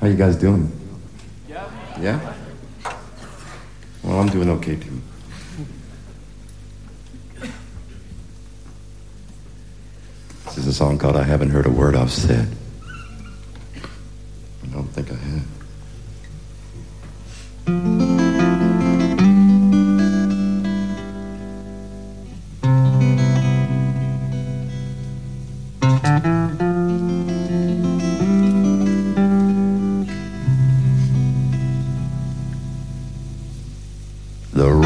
How you guys doing? Yeah. Yeah? Well, I'm doing okay too. This is a song called I Haven't Heard a Word I've Said.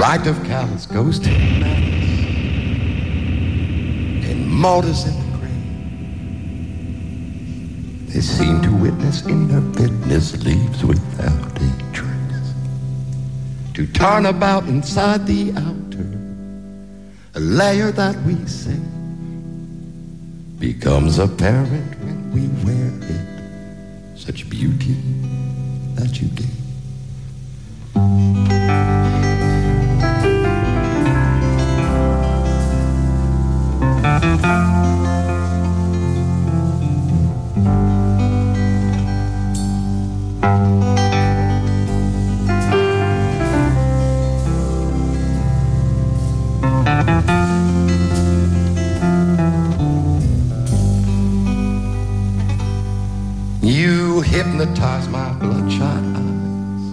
The right of cows goes to madness, and martyrs in the grave. They seem to witness in their fitness leaves without a trace. To turn about inside the outer, a layer that we say becomes apparent when we wear it. Such beauty that you gave. Hypnotize my bloodshot eyes,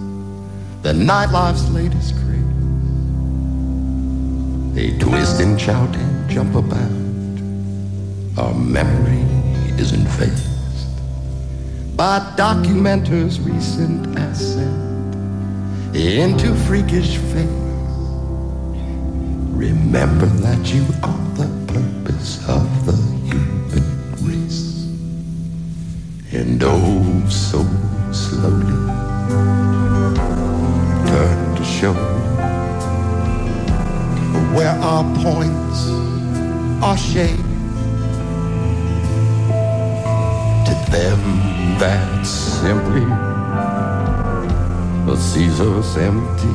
the nightlife's latest craze. They twist and shout and jump about. Our memory isn't phased by documenters' recent ascent into freakish faith. Remember that you are the purpose of the Oh, so slowly turn to show where our points are shaped. To them, that's simply a Caesar's empty,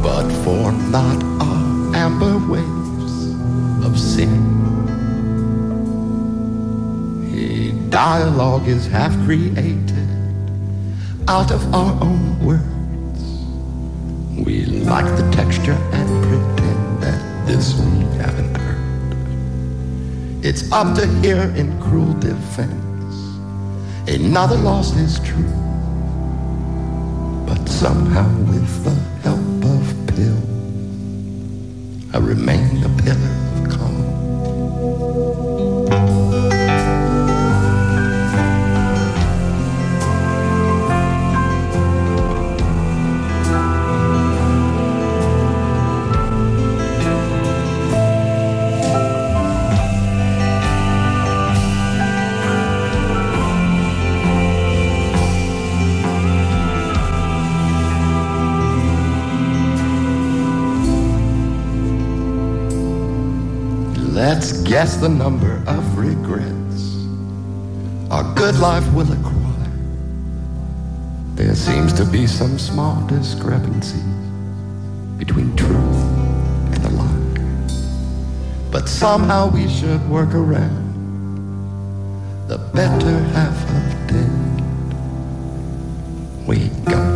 but for not our amber waves dialogue is half created out of our own words. We like the texture and pretend that this we haven't heard. It's up to here in cruel defense. Another loss is true. But somehow, with the help of pills, I remain a pillar Let's guess the number of regrets our good life will acquire. There seems to be some small discrepancy between truth and a lie. But somehow we should work around the better half of dead. We got